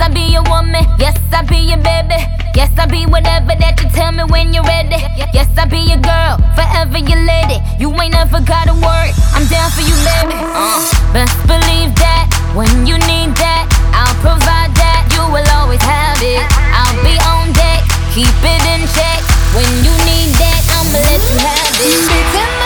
me. Yes, I be your baby. Yes, I be whatever that you tell me when you're ready. Yes, I be your girl, forever your lady. You ain't never gotta worry. I'm down for you, baby. Uh, best believe that when you need that, I'll provide that. You will always have it. I'll be on deck, keep it in check. When you need that, I'ma let you have it.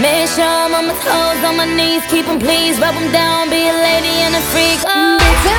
Make sure I'm on my toes, on my knees, keep him please, rub him down, be a lady and a freak. Oh.